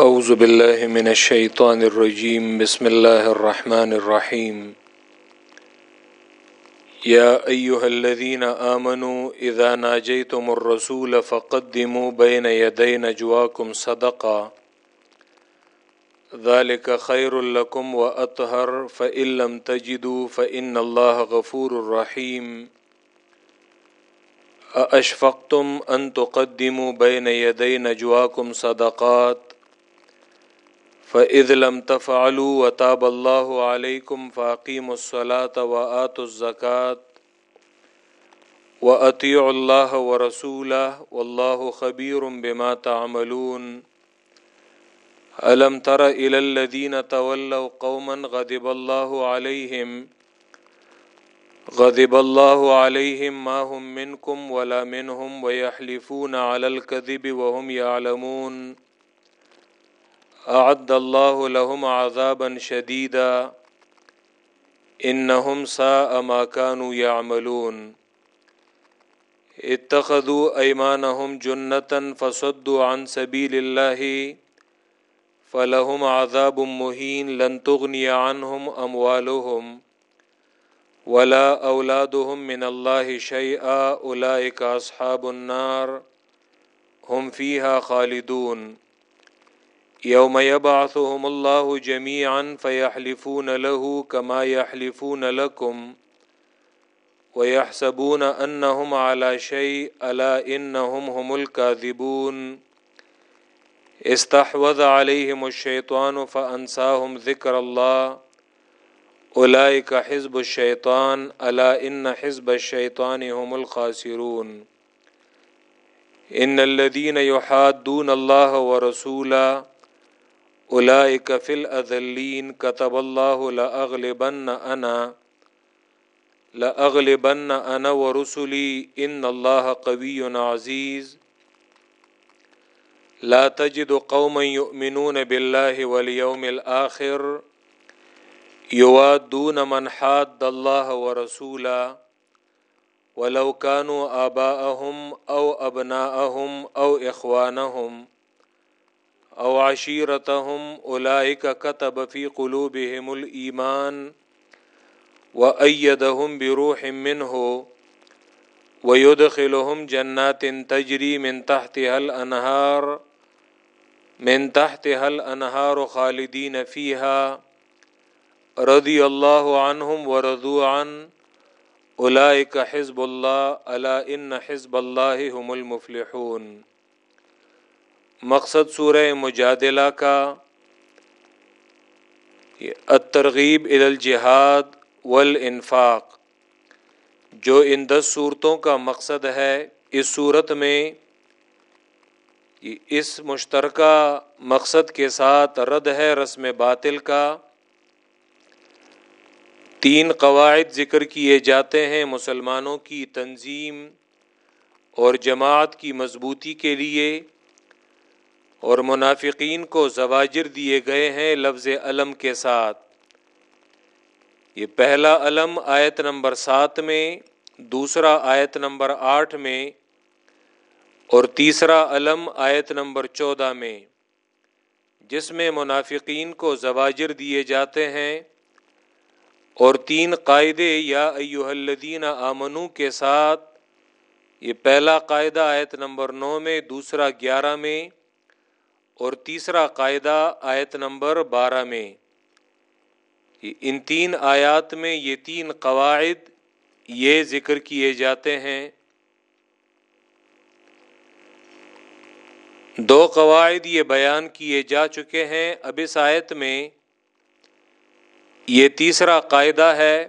اعوذ باللہ من الشیطان الرجیم بسم اللہ الرحمن الرحیم یا ایہا الذین آمنوا اذا ناجیتم الرسول فقدموا بین یدی نجواکم صدقا. ذلك خیر لکم و اطہر فإن لم تجدوا فإن اللہ غفور الرحیم اشفقتم ان تقدموا بین یدی نجواکم صدقات؟ فعد لم تفعلوا وتاب الله عليكم فاقيموا الصلاة وآتوا الزكاة وأطيعوا الله ورسوله والله خبير بما تعملون ألم تر إلى الذين تولوا قوما غضب الله عليهم غضب الله عليهم ما هم منكم ولا منهم ويحلفون على الكذب وهم يعلمون اعد الله لهم عذابا شديدا. انهم ساء ما كانوا يعملون. اتخذوا ايمانهم جنة فصدوا عن سبيل الله. فلهم عذاب مهين لن تغني عنهم اموالهم ولا اولادهم من الله شيئا. اولئك اصحاب النار. هم فيها خالدون. یوم یبعثهم اللہ جميعا فیحلفون له كما يحلفون لكم ويحسبون انهم على شيء الا انهم هم الكاذبون. استحوذ عليهم الشيطان فانساهم ذكر الله. اولئك حزب الشيطان الا ان حزب الشيطان هم الخاسرون. ان الذين يحادون الله ورسوله اولئک فی الاذلین کتب اللہ لاغلبن انا لاغلبن انا ورسلی ان اللہ قوی عزیز. لا تجد قوما يؤمنون بالله واليوم الآخر يوادون من حاد الله ورسولا ولو كانوا آباءهم أو أبناءهم أو إخوانهم او عشیرتهم اولئک کتب فی قلوبهم الایمان وأيدهم بروح منه ويدخلهم جنات تجري من تحتها الأنهار من تحتها الأنهار خالدين فيها رضي الله عنهم ورضوا عن أولئك حزب الله ألا إن حزب الله هم المفلحون مقصد سورہ مجادلہ کا الترغیب الجہاد والانفاق۔ جو ان دس صورتوں کا مقصد ہے، اس صورت میں اس مشترکہ مقصد کے ساتھ رد ہے رسم باطل کا۔ تین قواعد ذکر کیے جاتے ہیں مسلمانوں کی تنظیم اور جماعت کی مضبوطی کے لیے۔ اور منافقین کو زواجر دیے گئے ہیں لفظ علم کے ساتھ۔ یہ پہلا علم آیت نمبر سات میں، دوسرا آیت نمبر آٹھ میں، اور تیسرا علم آیت نمبر چودہ میں۔ جس میں منافقین کو زواجر دیے جاتے ہیں۔ اور تین قاعدے، یا ایو الدین آمنو کے ساتھ، یہ پہلا قاعدہ آیت نمبر نو میں، دوسرا گیارہ میں۔ اور تیسرا قاعدہ آیت نمبر بارہ میں، ان تین آیات میں یہ تین قواعد یہ ذکر کیے جاتے ہیں۔ دو قواعد یہ بیان کیے جا چکے ہیں۔ اب اس آیت میں یہ تیسرا قاعدہ ہے،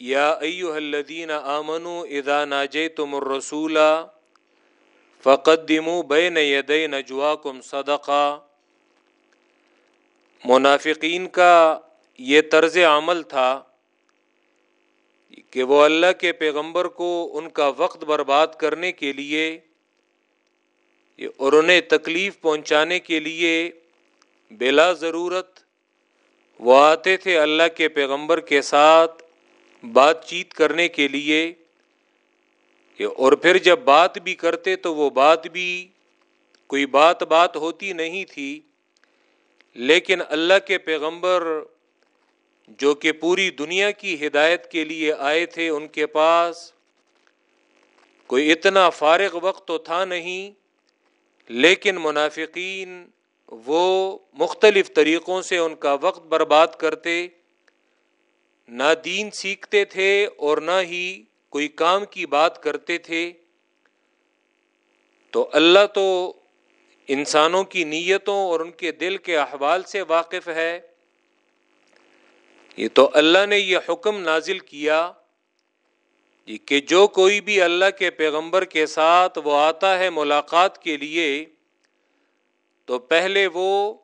یا ایو الذین آمنو اذا ناجیتم الرسولہ فقدمو بین یدی نجواکم صدقہ منافقین کا یہ طرز عمل تھا کہ وہ اللہ کے پیغمبر کو ان کا وقت برباد کرنے کے لیے اور انہیں تکلیف پہنچانے کے لیے بلا ضرورت وہ آتے تھے اللہ کے پیغمبر کے ساتھ بات چیت کرنے کے لیے۔ کہ اور پھر جب بات بھی کرتے تو وہ بات بھی کوئی بات بات ہوتی نہیں تھی، لیکن اللہ کے پیغمبر جو کہ پوری دنیا کی ہدایت کے لیے آئے تھے، ان کے پاس کوئی اتنا فارغ وقت تو تھا نہیں، لیکن منافقین وہ مختلف طریقوں سے ان کا وقت برباد کرتے، نہ دین سیکھتے تھے اور نہ ہی کوئی کام کی بات کرتے تھے، تو اللہ تو انسانوں کی نیتوں اور ان کے دل کے احوال سے واقف ہے۔ یہ تو اللہ نے یہ حکم نازل کیا جی کہ جو کوئی بھی اللہ کے پیغمبر کے ساتھ وہ آتا ہے ملاقات کے لیے، تو پہلے وہ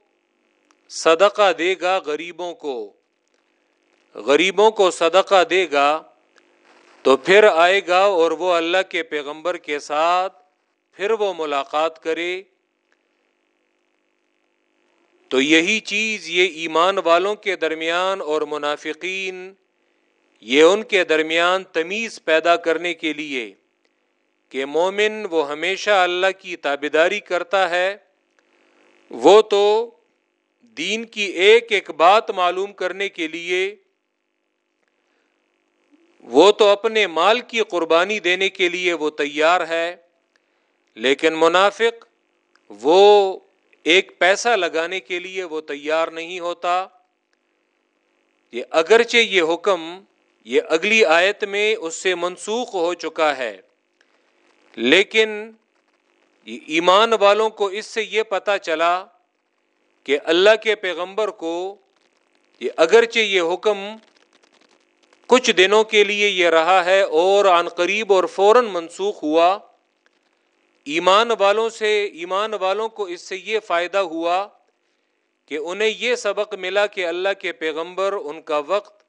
صدقہ دے گا غریبوں کو۔ غریبوں کو صدقہ دے گا۔ تو پھر آئے گا اور وہ اللہ کے پیغمبر کے ساتھ پھر وہ ملاقات کرے۔ تو یہی چیز یہ ایمان والوں کے درمیان اور منافقین، یہ ان کے درمیان تمیز پیدا کرنے کے لیے کہ مومن وہ ہمیشہ اللہ کی تابیداری کرتا ہے۔ وہ تو دین کی ایک ایک بات معلوم کرنے کے لیے وہ تو اپنے مال کی قربانی دینے کے لیے وہ تیار ہے، لیکن منافق وہ ایک پیسہ لگانے کے لیے وہ تیار نہیں ہوتا۔ یہ اگرچہ یہ حکم، یہ اگلی آیت میں اس سے منسوخ ہو چکا ہے، لیکن ایمان والوں کو اس سے یہ پتا چلا کہ اللہ کے پیغمبر کو یہ اگرچہ یہ حکم کچھ دنوں کے لیے یہ رہا ہے اور عن قریب اور فوراً منسوخ ہوا۔ ایمان والوں سے، ایمان والوں کو اس سے یہ فائدہ ہوا کہ انہیں یہ سبق ملا کہ اللہ کے پیغمبر ان کا وقت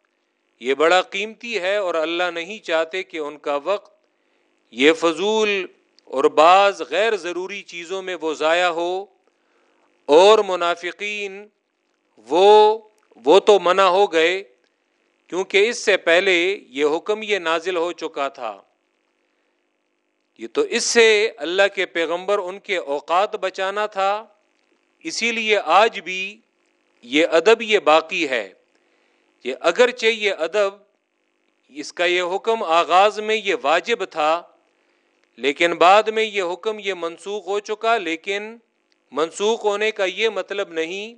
یہ بڑا قیمتی ہے اور اللہ نہیں چاہتے کہ ان کا وقت یہ فضول اور بعض غیر ضروری چیزوں میں وہ ضائع ہو۔ اور منافقین وہ وہ تو منع ہو گئے۔ کیونکہ اس سے پہلے یہ حکم یہ نازل ہو چکا تھا۔ یہ تو اس سے اللہ کے پیغمبر ان کے اوقات بچانا تھا، اسی لیے آج بھی یہ ادب یہ باقی ہے یہ اگرچہ یہ ادب، اس کا یہ حکم آغاز میں یہ واجب تھا، لیکن بعد میں یہ حکم یہ منسوخ ہو چکا، لیکن منسوخ ہونے کا یہ مطلب نہیں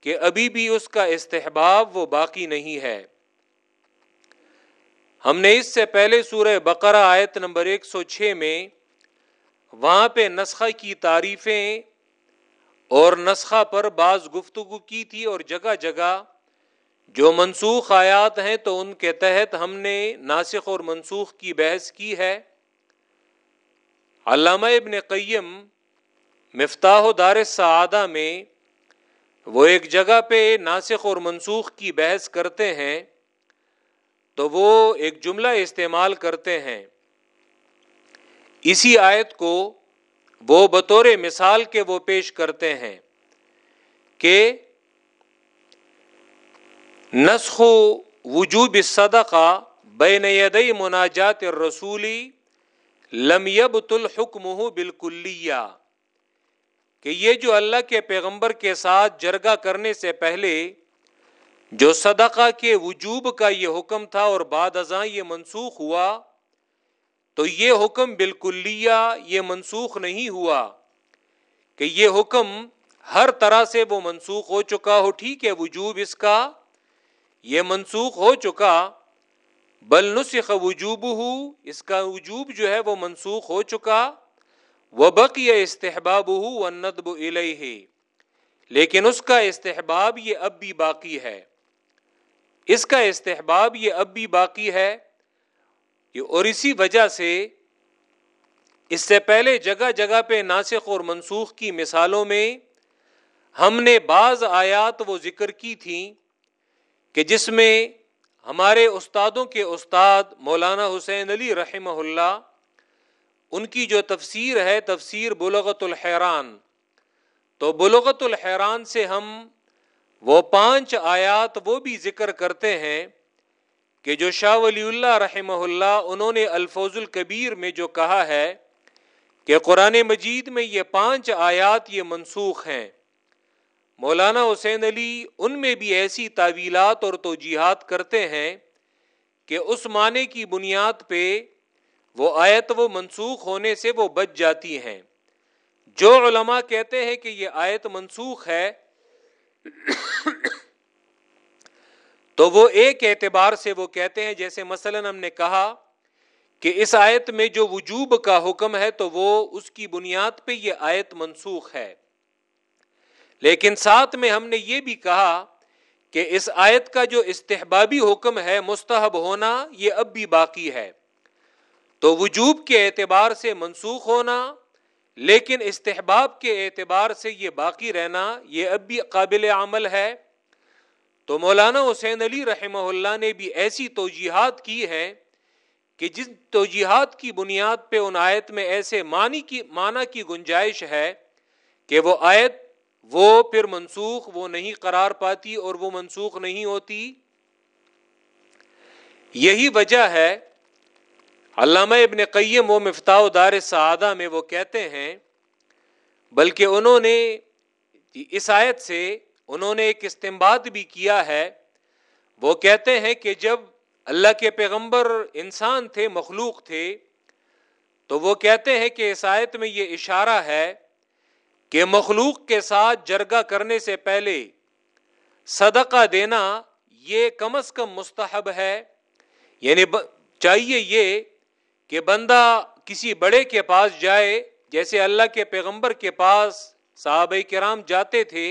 کہ ابھی بھی اس کا استحباب وہ باقی نہیں ہے۔ ہم نے اس سے پہلے سورہ بقرہ آیت نمبر ایک سو چھ میں وہاں پہ نسخہ کی تعریفیں اور نسخہ پر بعض گفتگو کی تھی اور جگہ جگہ جو منسوخ آیات ہیں تو ان کے تحت ہم نے ناسخ اور منسوخ کی بحث کی ہے۔ علامہ ابن قیم مفتاح و دار سعادہ میں وہ ایک جگہ پہ ناسخ اور منسوخ کی بحث کرتے ہیں۔ تو وہ ایک جملہ استعمال کرتے ہیں۔ اسی آیت کو وہ بطور مثال کے وہ پیش کرتے ہیں کہ نسخ وجوب صدقہ بین یدئی مناجات رسولی لم یبت الحکم بالکلیہ، کہ یہ جو اللہ کے پیغمبر کے ساتھ جرگا کرنے سے پہلے جو صدقہ کے وجوب کا یہ حکم تھا اور بعد ازاں یہ منسوخ ہوا، تو یہ حکم بالکل یہ منسوخ نہیں ہوا کہ یہ حکم ہر طرح سے وہ منسوخ ہو چکا ہو، ٹھیک ہے، وجوب اس کا یہ منسوخ ہو چکا، بل نسخ وجوب ہو اس کا وجوب جو ہے وہ منسوخ ہو چکا وہ بقی استحباب ہو ندب لیکن اس کا استحباب یہ اب بھی باقی ہے۔ اس کا استحباب یہ اب بھی باقی ہے اور اسی وجہ سے اس سے پہلے جگہ جگہ پہ ناسخ اور منسوخ کی مثالوں میں ہم نے بعض آیات وہ ذکر کی تھیں کہ جس میں ہمارے استادوں کے استاد مولانا حسین علی رحمہ اللہ ان کی جو تفسیر ہے تفسیر بلغت الحیران تو بلغت الحیران سے ہم وہ پانچ آیات وہ بھی ذکر کرتے ہیں کہ جو شاہ ولی اللہ رحمہ اللہ انہوں نے الفوظ الکبیر میں جو کہا ہے کہ قرآن مجید میں یہ پانچ آیات یہ منسوخ ہیں۔ مولانا حسین علی ان میں بھی ایسی تعویلات اور توجیحات کرتے ہیں کہ اس معنی کی بنیاد پہ وہ آیت وہ منسوخ ہونے سے وہ بچ جاتی ہیں۔ جو علماء کہتے ہیں کہ یہ آیت منسوخ ہے تو وہ ایک اعتبار سے وہ کہتے ہیں جیسے مثلا ہم نے کہا کہ اس آیت میں جو وجوب کا حکم ہے تو وہ اس کی بنیاد پہ یہ آیت منسوخ ہے۔ لیکن ساتھ میں ہم نے یہ بھی کہا کہ اس آیت کا جو استحبابی حکم ہے، مستحب ہونا، یہ اب بھی باقی ہے۔ تو وجوب کے اعتبار سے منسوخ ہونا لیکن استحباب کے اعتبار سے یہ باقی رہنا یہ اب بھی قابل عمل ہے۔ تو مولانا حسین علی رحمہ اللہ نے بھی ایسی توجیحات کی ہیں کہ جن توجیحات کی بنیاد پہ ان آیت میں ایسے معنی کی معنی کی گنجائش ہے کہ وہ آیت وہ پھر منسوخ، وہ نہیں قرار پاتی اور وہ منسوخ نہیں ہوتی۔ یہی وجہ ہے علامہ ابن قیم و مفتاح دار سعادہ میں وہ کہتے ہیں، بلکہ انہوں نے، اس آیت سے انہوں نے ایک استمباد بھی کیا ہے۔ وہ کہتے ہیں کہ جب اللہ کے پیغمبر انسان تھے، مخلوق تھے، تو وہ کہتے ہیں کہ اس آیت میں یہ اشارہ ہے کہ مخلوق کے ساتھ جرگا کرنے سے پہلے صدقہ دینا یہ کم از کم مستحب ہے۔ یعنی چاہیے یہ کہ بندہ کسی بڑے کے پاس جائے، جیسے اللہ کے پیغمبر کے پاس صحابہ کرام جاتے تھے،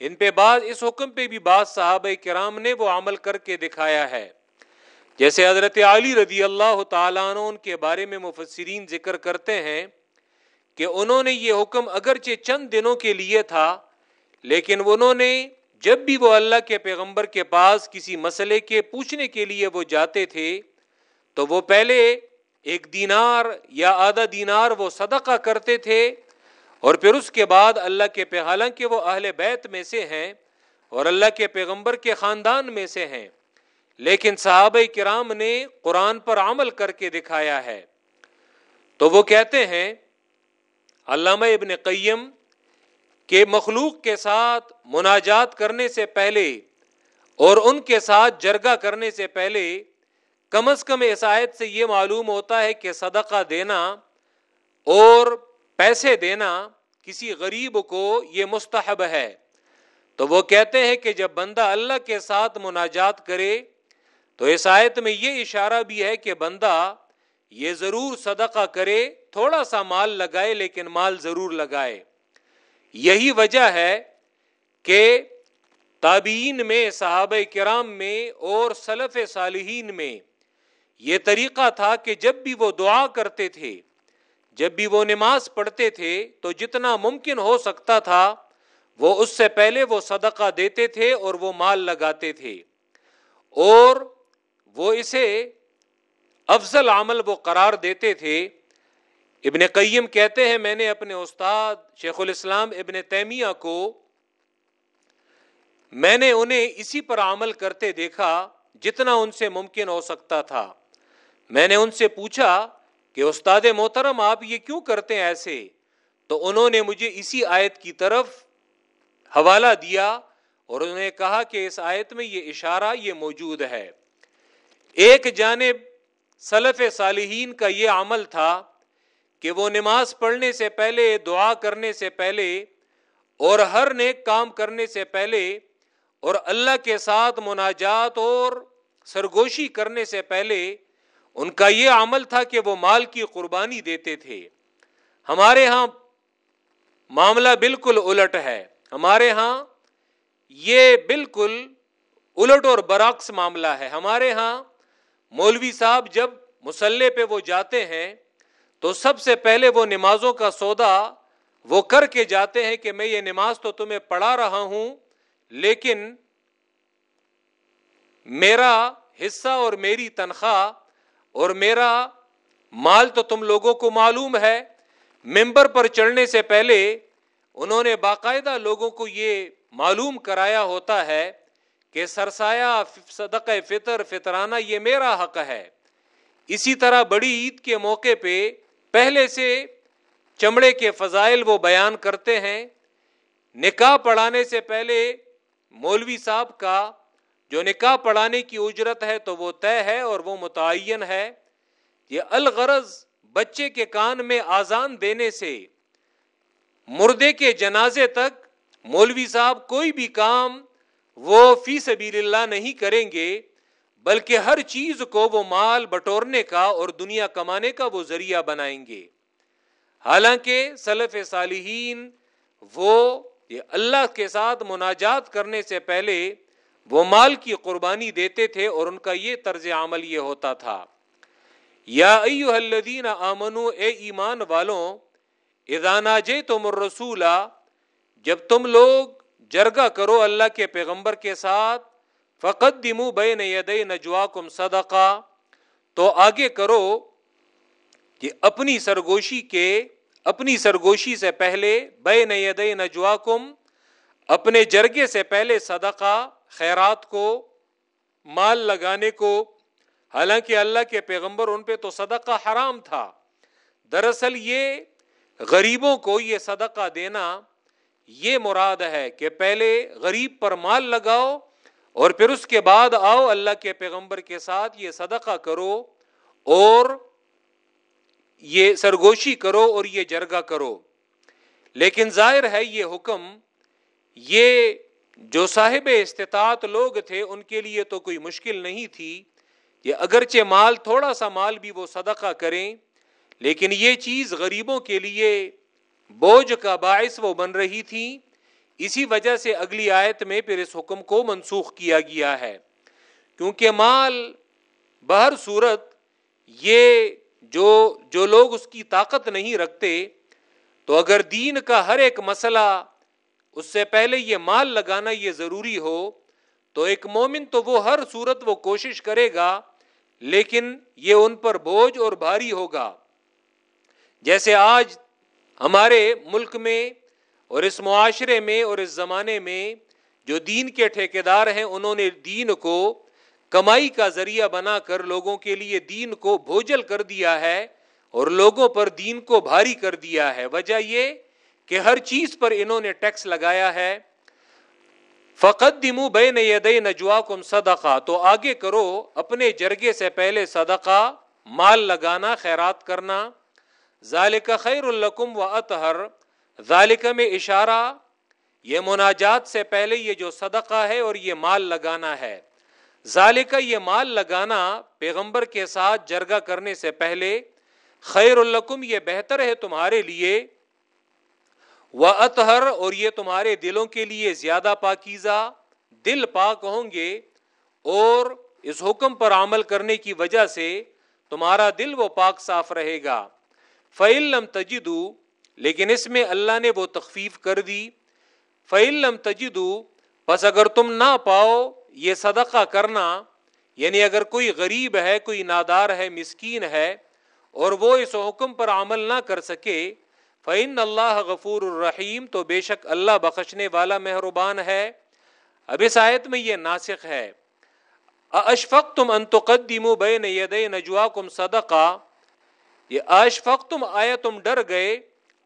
ان پہ بعض، اس حکم پہ بھی بعض صحابہ کرام نے وہ عمل کر کے دکھایا ہے۔ جیسے حضرت علی رضی اللہ تعالیٰ عنہ ان کے بارے میں مفسرین ذکر کرتے ہیں کہ انہوں نے یہ حکم اگرچہ چند دنوں کے لیے تھا، لیکن انہوں نے جب بھی وہ اللہ کے پیغمبر کے پاس کسی مسئلے کے پوچھنے کے لیے وہ جاتے تھے، تو وہ پہلے ایک دینار یا آدھا دینار وہ صدقہ کرتے تھے، اور پھر اس کے بعد اللہ کے پہ، حالانکہ وہ اہل بیت میں سے ہیں، اور اللہ کے پیغمبر کے خاندان میں سے ہیں، لیکن صحابہ کرام نے قرآن پر عمل کر کے دکھایا ہے۔ تو وہ کہتے ہیں، علامہ ابن قیم کے مخلوق کے ساتھ مناجات کرنے سے پہلے اور ان کے ساتھ جرگا کرنے سے پہلے کم از کم اس آیت سے یہ معلوم ہوتا ہے کہ صدقہ دینا اور پیسے دینا کسی غریب کو یہ مستحب ہے۔ تو وہ کہتے ہیں کہ جب بندہ اللہ کے ساتھ مناجات کرے، تو اس آیت میں یہ اشارہ بھی ہے کہ بندہ یہ ضرور صدقہ کرے، تھوڑا سا مال لگائے لیکن مال ضرور لگائے۔ یہی وجہ ہے کہ تابعین میں، صحابہ کرام میں اور سلف صالحین میں یہ طریقہ تھا کہ جب بھی وہ دعا کرتے تھے، جب بھی وہ نماز پڑھتے تھے تو جتنا ممکن ہو سکتا تھا، وہ اس سے پہلے وہ صدقہ دیتے تھے اور وہ مال لگاتے تھے۔ اور وہ اسے افضل عمل وہ قرار دیتے تھے۔ ابن قیم کہتے ہیں، میں نے اپنے استاد شیخ الاسلام ابن تیمیہ کو، میں نے انہیں اسی پر عمل کرتے دیکھا جتنا ان سے ممکن ہو سکتا تھا۔ میں نے ان سے پوچھا کہ استاد محترم، آپ یہ کیوں کرتے ہیں ایسے؟ تو انہوں نے مجھے اسی آیت کی طرف حوالہ دیا اور انہوں نے کہا کہ اس آیت میں یہ اشارہ یہ موجود ہے۔ ایک جانب سلف صالحین کا یہ عمل تھا کہ وہ نماز پڑھنے سے پہلے، دعا کرنے سے پہلے اور ہر نیک کام کرنے سے پہلے اور اللہ کے ساتھ مناجات اور سرگوشی کرنے سے پہلے ان کا یہ عمل تھا کہ وہ مال کی قربانی دیتے تھے۔ ہمارے ہاں معاملہ بالکل الٹ ہے۔ ہمارے ہاں یہ بالکل الٹ اور برعکس معاملہ ہے۔ ہمارے ہاں مولوی صاحب جب مسلح پہ وہ جاتے ہیں تو سب سے پہلے وہ نمازوں کا سودا وہ کر کے جاتے ہیں کہ میں یہ نماز تو تمہیں پڑھا رہا ہوں، لیکن میرا حصہ اور میری تنخواہ اور میرا مال تو تم لوگوں کو معلوم ہے، ممبر پر چڑھنے سے پہلے انہوں نے باقاعدہ لوگوں کو یہ معلوم کرایا ہوتا ہے کہ سرسایہ صدق فطر، فطرانہ یہ میرا حق ہے۔ اسی طرح بڑی عید کے موقع پہ پہلے سے چمڑے کے فضائل وہ بیان کرتے ہیں۔ نکاح پڑھانے سے پہلے مولوی صاحب کا جو نکاح پڑھانے کی اجرت ہے تو وہ طے ہے اور وہ متعین ہے۔ یہ الغرض بچے کے کان میں آزان دینے سے مردے کے جنازے تک مولوی صاحب کوئی بھی کام وہ فی سبیل اللہ نہیں کریں گے، بلکہ ہر چیز کو وہ مال بٹورنے کا اور دنیا کمانے کا وہ ذریعہ بنائیں گے۔ حالانکہ سلف صالحین وہ یہ اللہ کے ساتھ مناجات کرنے سے پہلے وہ مال کی قربانی دیتے تھے اور ان کا یہ طرز عمل یہ ہوتا تھا۔ یا ایو الذین آمنو، اے ایمان والوں ادانا جے تم رسولہ جب تم لوگ جرگا کرو اللہ کے پیغمبر کے ساتھ فقط دمو بے ید نجوا کم صدقہ، تو آگے کرو کہ اپنی سرگوشی کے، اپنی سرگوشی سے پہلے بے ید نجوا کم اپنے جرگے سے پہلے صدقہ خیرات کو، مال لگانے کو، حالانکہ اللہ کے پیغمبر ان پہ تو صدقہ حرام تھا۔ دراصل یہ غریبوں کو یہ صدقہ دینا یہ مراد ہے کہ پہلے غریب پر مال لگاؤ اور پھر اس کے بعد آؤ اللہ کے پیغمبر کے ساتھ یہ صدقہ کرو اور یہ سرگوشی کرو اور یہ جرگا کرو۔ لیکن ظاہر ہے یہ حکم، یہ جو صاحب استطاعت لوگ تھے، ان کے لیے تو کوئی مشکل نہیں تھی یہ اگرچہ مال، تھوڑا سا مال بھی وہ صدقہ کریں، لیکن یہ چیز غریبوں کے لیے بوجھ کا باعث وہ بن رہی تھی۔ اسی وجہ سے اگلی آیت میں پھر اس حکم کو منسوخ کیا گیا ہے۔ کیونکہ مال بہر صورت یہ جو جو لوگ اس کی طاقت نہیں رکھتے، تو اگر دین کا ہر ایک مسئلہ اس سے پہلے یہ مال لگانا یہ ضروری ہو تو ایک مومن تو وہ ہر صورت وہ کوشش کرے گا، لیکن یہ ان پر بوجھ اور بھاری ہوگا۔ جیسے آج ہمارے ملک میں اور اس معاشرے میں اور اس زمانے میں جو دین کے ٹھیکیدار ہیں، انہوں نے دین کو کمائی کا ذریعہ بنا کر لوگوں کے لیے دین کو بھوجل کر دیا ہے اور لوگوں پر دین کو بھاری کر دیا ہے۔ وجہ یہ کہ ہر چیز پر انہوں نے ٹیکس لگایا ہے۔ فقط دمو بے نئی نجوا کم صدقہ تو آگے کرو اپنے جرگے سے پہلے صدقہ، مال لگانا، خیرات کرنا۔ ذالک خیر القم و اطہر ذالک میں اشارہ، یہ مناجات سے پہلے یہ جو صدقہ ہے اور یہ مال لگانا ہے۔ ذالک یہ مال لگانا پیغمبر کے ساتھ جرگا کرنے سے پہلے خیر القم یہ بہتر ہے تمہارے لیے۔ و اطہر اور یہ تمہارے دلوں کے لیے زیادہ پاکیزہ دل پاک ہوں گے اور اس حکم پر عمل کرنے کی وجہ سے تمہارا دل وہ پاک صاف رہے گا۔ فعلم تجدو لیکن اس میں اللہ نے وہ تخفیف کر دی۔ فعلم تجدو بس اگر تم نہ پاؤ یہ صدقہ کرنا یعنی اگر کوئی غریب ہے، کوئی نادار ہے، مسکین ہے، اور وہ اس حکم پر عمل نہ کر سکے فعن اللہ غفور الرحیم تو بے شک اللہ بخشنے والا مہربان ہے۔ اب اس آیت میں یہ ناسخ ہے۔ اشفق تم انتقدیم بین ید نجوا کم صدقہ یہ اشفق تم آیا تم ڈر گئے۔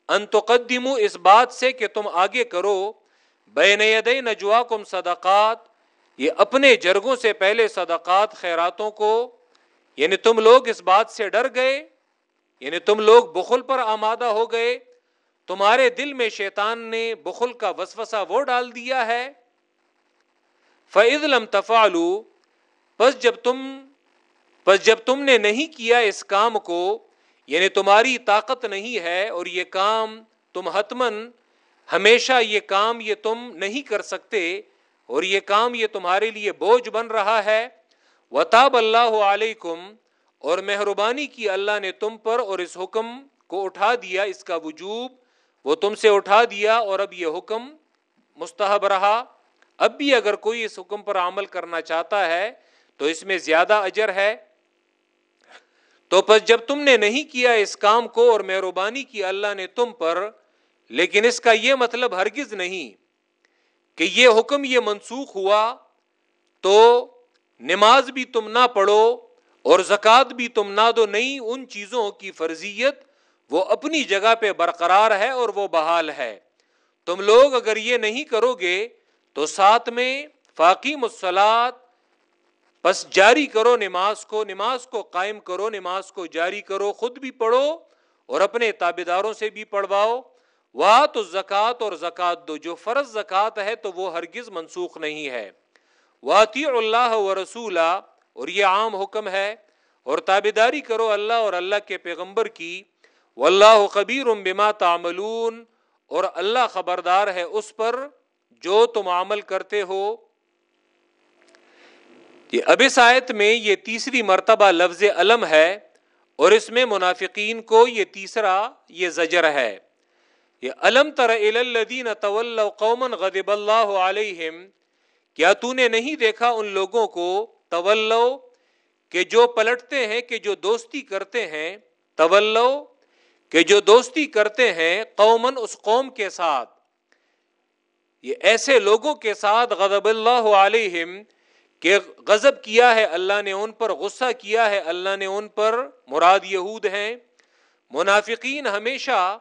انتقدیم اس بات سے کہ تم آگے کرو۔ بین ید نجوا کم صدقات؟ یہ اپنے جرگوں سے پہلے صدقات خیراتوں کو۔ یعنی تم لوگ اس بات سے ڈر گئے۔ یعنی تم لوگ بخل پر آمادہ ہو گئے، تمہارے دل میں شیطان نے بخل کا وسوسہ وہ ڈال دیا ہے۔ فعد لم تفالو بس جب تم بس جب تم نے نہیں کیا اس کام کو یعنی تمہاری طاقت نہیں ہے اور یہ کام تم حتمن ہمیشہ یہ کام یہ تم نہیں کر سکتے اور یہ کام یہ تمہارے لیے بوجھ بن رہا ہے۔ وطاب اللہ علیکم اور مہربانی کی اللہ نے تم پر اور اس حکم کو اٹھا دیا، اس کا وجوب وہ تم سے اٹھا دیا اور اب یہ حکم مستحب رہا۔ اب بھی اگر کوئی اس حکم پر عمل کرنا چاہتا ہے تو اس میں زیادہ اجر ہے۔ تو پس جب تم نے نہیں کیا اس کام کو اور مہربانی کی اللہ نے تم پر، لیکن اس کا یہ مطلب ہرگز نہیں کہ یہ حکم یہ منسوخ ہوا تو نماز بھی تم نہ پڑھو اور زکوٰۃ بھی تم نہ دو، نہیں، ان چیزوں کی فرضیت وہ اپنی جگہ پہ برقرار ہے اور وہ بحال ہے۔ تم لوگ اگر یہ نہیں کرو گے تو ساتھ میں فاقی مسلات بس جاری کرو نماز کو نماز کو قائم کرو، نماز کو جاری کرو، خود بھی پڑھو اور اپنے تابے داروں سے بھی پڑھواؤ۔ واہ تو زکوٰۃ اور زکوٰۃ دو، جو فرض زکوٰۃ ہے تو وہ ہرگز منسوخ نہیں ہے۔ واطی اللہ و رسولہ اور یہ عام حکم ہے اور تابے داری کرو اللہ اور اللہ کے پیغمبر کی، واللہ خبیر بما تعملون، اور اللہ خبردار ہے اس پر جو تم عمل کرتے ہو۔ یہ اب اس آیت میں یہ تیسری مرتبہ لفظ علم ہے اور اس میں منافقین کو یہ تیسرا یہ زجر ہے۔ یہ علم تر الدین طول قومن غدب اللہ علیہم، کیا تو نے نہیں دیکھا ان لوگوں کو طلو کہ جو پلٹتے ہیں، کہ جو دوستی کرتے ہیں طلو کہ جو دوستی کرتے ہیں قومن اس قوم کے ساتھ۔ یہ ایسے لوگوں کے ساتھ غضب اللہ علیہم کہ غضب کیا ہے اللہ نے ان پر، غصہ کیا ہے اللہ نے ان پر۔ مراد یہود ہیں۔ منافقین ہمیشہ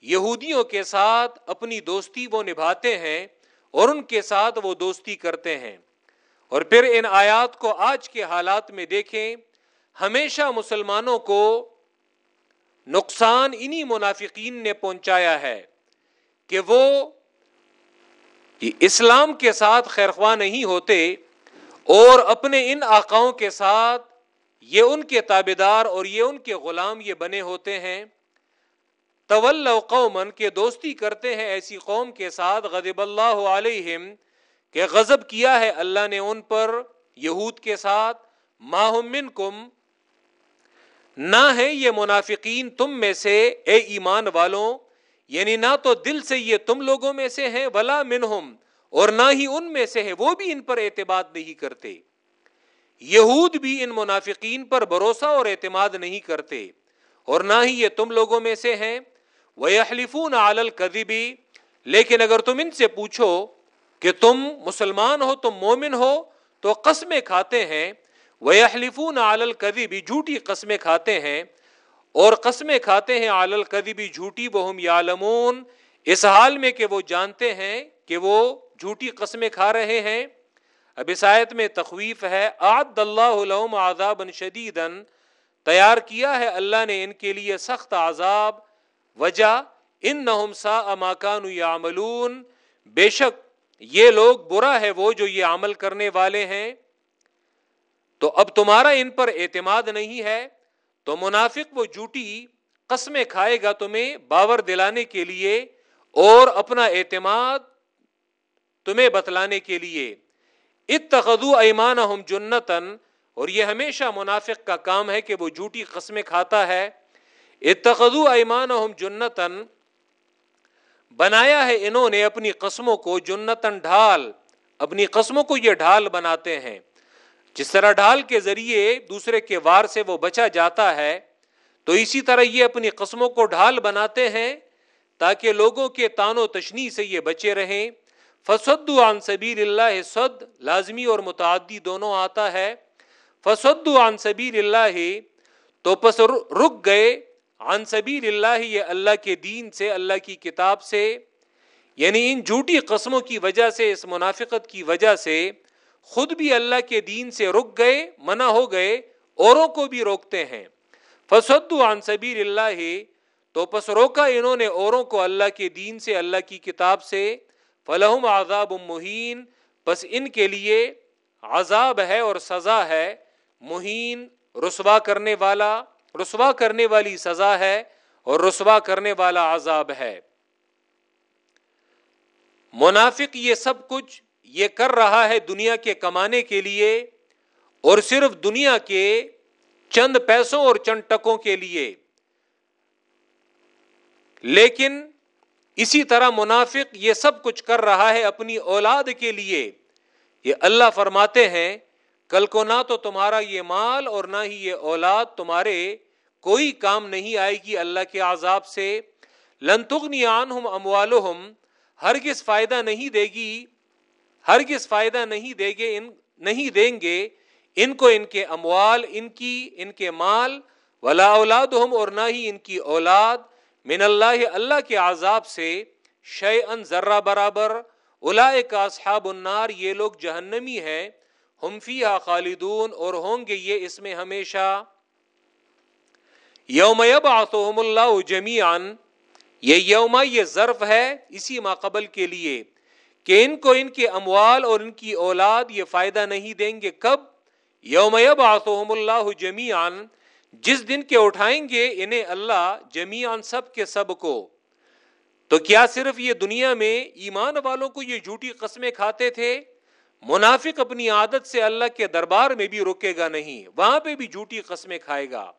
یہودیوں کے ساتھ اپنی دوستی وہ نبھاتے ہیں اور ان کے ساتھ وہ دوستی کرتے ہیں۔ اور پھر ان آیات کو آج کے حالات میں دیکھیں، ہمیشہ مسلمانوں کو نقصان انہی منافقین نے پہنچایا ہے کہ وہ اسلام کے ساتھ خیرخواہ نہیں ہوتے اور اپنے ان آقاؤں کے ساتھ یہ ان کے تابے دار اور یہ ان کے غلام یہ بنے ہوتے ہیں۔ طول قومن کے دوستی کرتے ہیں ایسی قوم کے ساتھ، غضب اللہ علیہم کہ غضب کیا ہے اللہ نے ان پر یہود کے ساتھ ماہم کم نہ ہے یہ منافقین تم میں سے، اے ایمان والوں یعنی نہ تو دل سے یہ تم لوگوں میں سے ہیں، ولا منہم، اور نہ ہی ان میں سے ہے وہ بھی ان پر اعتماد نہیں کرتے۔ یہود بھی ان منافقین پر بھروسہ اور اعتماد نہیں کرتے، اور نہ ہی یہ تم لوگوں میں سے ہیں۔ وہ حلیفون عالل لیکن اگر تم ان سے پوچھو کہ تم مسلمان ہو، تم مومن ہو، تو قسمیں کھاتے ہیں۔ وہ حلیفون عالل کدیبی جھوٹی قسمیں کھاتے ہیں۔ اور قسمیں کھاتے ہیں عالل کدیبی جھوٹی وہ ہم یالمون اس حال میں کہ وہ جانتے ہیں کہ وہ جھوٹی قسمیں کھا رہے ہیں۔ اب اس آیت میں تخویف ہے۔ آد اللہ عذاب شدید تیار کیا ہے اللہ نے ان کے لیے سخت عذاب۔ وجہ ان نہ سا اماکان یعملون بے شک یہ لوگ برا ہے وہ جو یہ عمل کرنے والے ہیں۔ تو اب تمہارا ان پر اعتماد نہیں ہے۔ تو منافق وہ جھوٹی قسمیں کھائے گا تمہیں باور دلانے کے لیے اور اپنا اعتماد تمہیں بتلانے کے لیے۔ اتخذو ایمان ہم جنتن اور یہ ہمیشہ منافق کا کام ہے کہ وہ جھوٹی قسمیں کھاتا ہے۔ اتخذو ایمان ہم جنتن بنایا ہے انہوں نے اپنی قسموں کو جنتن ڈھال، اپنی قسموں کو یہ ڈھال بناتے ہیں۔ جس طرح ڈھال کے ذریعے دوسرے کے وار سے وہ بچا جاتا ہے، تو اسی طرح یہ اپنی قسموں کو ڈھال بناتے ہیں تاکہ لوگوں کے تان و تشنی سے یہ بچے رہیں۔ فسد عن سبیل اللہ صد، لازمی اور متعدی دونوں آتا ہے۔ فسد عن سبیل اللہ تو پس رک گئے۔ عن سبیل اللہ، یہ اللہ کے دین سے، اللہ کی کتاب سے یعنی ان جھوٹی قسموں کی وجہ سے، اس منافقت کی وجہ سے خود بھی اللہ کے دین سے رک گئے، منع ہو گئے، اوروں کو بھی روکتے ہیں۔ فسد عن سبیل اللہ تو پس روکا انہوں نے اوروں کو اللہ کے دین سے، اللہ کی کتاب سے۔ فلحم عذاب مہین بس ان کے لیے عذاب ہے اور سزا ہے مہین رسوا کرنے والا۔ رسوا کرنے والی سزا ہے اور رسوا کرنے والا عذاب ہے۔ منافق یہ سب کچھ یہ کر رہا ہے دنیا کے کمانے کے لیے اور صرف دنیا کے چند پیسوں اور چند ٹکوں کے لیے۔ لیکن اسی طرح منافق یہ سب کچھ کر رہا ہے اپنی اولاد کے لیے۔ یہ اللہ فرماتے ہیں کل کو نہ تو تمہارا یہ مال اور نہ ہی یہ اولاد تمہارے کوئی کام نہیں آئے گی اللہ کے عذاب سے۔ لنتغنی عنہم اموالہم، ہرگز فائدہ نہیں دے گی، ہرگز فائدہ نہیں دے گے، ان نہیں دیں گے ان کو ان کے اموال، ان کی ان کے مال۔ ولا اولاد اور نہ ہی ان کی اولاد۔ من اللہ اللہ کے عذاب سے شے ذرہ برابر۔ الا کا اصحاب النار، یہ لوگ جہنمی ہیں۔ ہم فیہا خالدون اور ہوں گے یہ اس میں ہمیشہ۔ یوم یبعثهم اللہ جمیعا، یہ یوم یہ ظرف ہے اسی ماقبل کے لیے کہ ان کو ان کے اموال اور ان کی اولاد یہ فائدہ نہیں دیں گے۔ کب؟ یوم یبعثهم اللہ جمیعا، جس دن کے اٹھائیں گے انہیں اللہ جمیعا سب کے سب کو۔ تو کیا صرف یہ دنیا میں ایمان والوں کو یہ جھوٹی قسمیں کھاتے تھے؟ منافق اپنی عادت سے اللہ کے دربار میں بھی رکے گا نہیں، وہاں پہ بھی جھوٹی قسمیں کھائے گا۔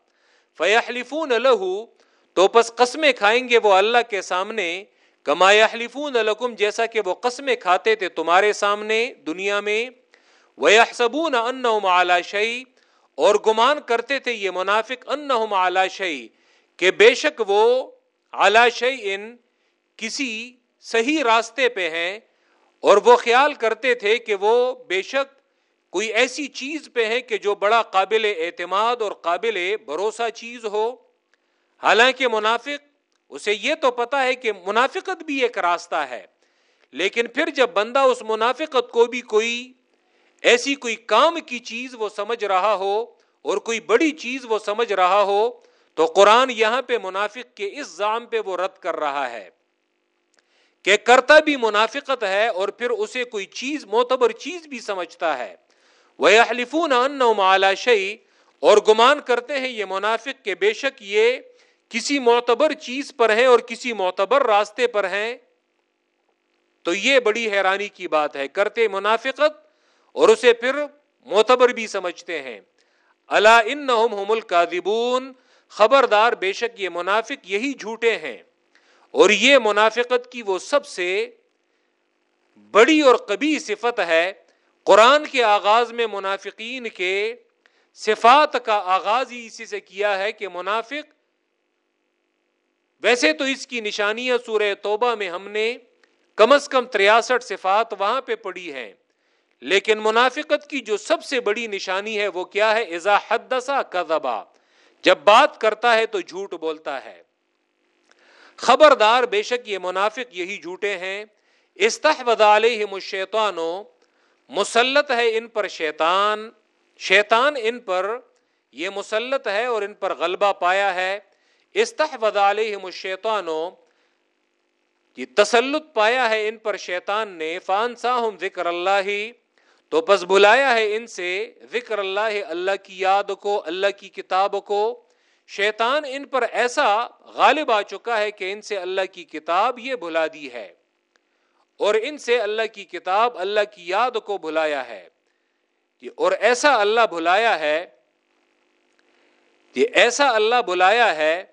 فیحلفون لہو تو پس قسمیں کھائیں گے وہ اللہ کے سامنے۔ کما یحلفون لکم جیسا کہ وہ قسمیں کھاتے تھے تمہارے سامنے دنیا میں۔ ویحسبون انہم علی شیء اور گمان کرتے تھے یہ منافق انہم علی شیء کہ بے شک وہ علی شیء کسی صحیح راستے پہ ہیں۔ اور وہ خیال کرتے تھے کہ وہ بے شک کوئی ایسی چیز پہ ہے کہ جو بڑا قابل اعتماد اور قابل بھروسہ چیز ہو۔ حالانکہ منافق، اسے یہ تو پتا ہے کہ منافقت بھی ایک راستہ ہے، لیکن پھر جب بندہ اس منافقت کو بھی کوئی ایسی کوئی کام کی چیز وہ سمجھ رہا ہو اور کوئی بڑی چیز وہ سمجھ رہا ہو، تو قرآن یہاں پہ منافق کے اس زام پہ وہ رد کر رہا ہے۔ کہ کرتا بھی منافقت ہے اور پھر اسے کوئی چیز، معتبر چیز بھی سمجھتا ہے۔ وہ حلیفون شعی اور گمان کرتے ہیں یہ منافق کے بے شک یہ کسی معتبر چیز پر ہیں اور کسی معتبر راستے پر ہیں۔ تو یہ بڑی حیرانی کی بات ہے، کرتے منافقت اور اسے پھر معتبر بھی سمجھتے ہیں۔ اللہ ان کا خبردار بے شک یہ منافق یہی جھوٹے ہیں۔ اور یہ منافقت کی وہ سب سے بڑی اور کبھی صفت ہے قرآن کے آغاز میں منافقین کے صفات کا آغاز ہی اسی سے کیا ہے کہ منافق ویسے تو اس کی نشانیاں سورہ توبہ میں ہم نے کم از کم تریاسٹھ صفات وہاں پہ پڑی ہیں۔ لیکن منافقت کی جو سب سے بڑی نشانی ہے وہ کیا ہے؟ ازا حدثا کذبا۔ جب بات کرتا ہے تو جھوٹ بولتا ہے۔ خبردار بے شک یہ منافق یہی جھوٹے ہیں۔ استحوذ علیہم الشیطانو مسلط ہے ان پر شیطان شیطان ان پر، یہ مسلط ہے اور ان پر غلبہ پایا ہے۔ استحوذ علیہم الشیطانو یہ تسلط پایا ہے ان پر شیطان نے۔ فانساہم ذکر اللہ، تو پس بلایا ہے ان سے ذکر اللہ اللہ کی یاد کو، اللہ کی کتاب کو۔ شیطان ان پر ایسا غالب آ چکا ہے کہ ان سے اللہ کی کتاب یہ بھلا دی ہے اور ان سے اللہ کی کتاب اللہ کی یاد کو بھلایا ہے اور ایسا اللہ بھلایا ہے یہ ایسا اللہ بلایا ہے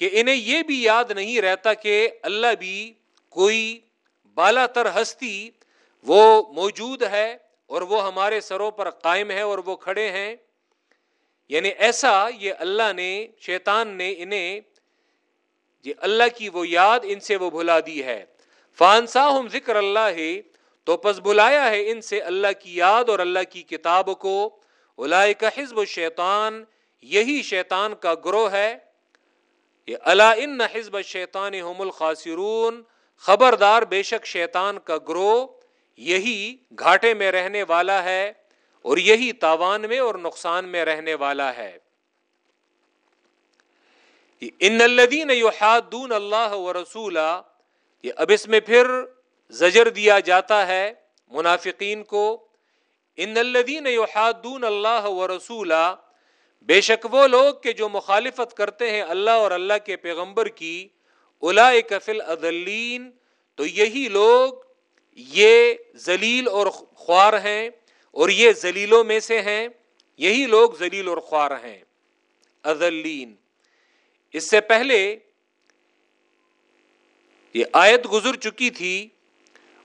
کہ انہیں یہ بھی یاد نہیں رہتا کہ اللہ بھی کوئی بالا تر ہستی وہ موجود ہے اور وہ ہمارے سروں پر قائم ہے اور وہ کھڑے ہیں یعنی ایسا یہ اللہ نے، شیطان نے انہیں، یہ اللہ کی وہ یاد ان سے وہ بھلا دی ہے۔ فانسا ہم ذکر اللہ، تو پس بلایا ہے ان سے اللہ کی یاد اور اللہ کی کتاب کو۔ کا حزب شیطان یہی شیطان کا گروہ ہے۔ یہ اللہ ان حزب شیطان ہم الخاصرون خبردار بے شک شیطان کا گروہ، یہی گھاٹے میں رہنے والا ہے۔ اور یہی تاوان میں اور نقصان میں رہنے والا ہے۔ ان الدین یحادون اللہ و رسولہ، یہ اب اس میں پھر زجر دیا جاتا ہے منافقین کو۔ ان الدین یحادون اللہ و رسولہ، بے شک وہ لوگ کہ جو مخالفت کرتے ہیں اللہ اور اللہ کے پیغمبر کی الا کفل ادلین تو یہی لوگ یہ ذلیل اور خوار ہیں۔ اور یہ زلیلوں میں سے ہیں، یہی لوگ زلیل اور خوار ہیں۔ ازلین اس سے پہلے یہ آیت گزر چکی تھی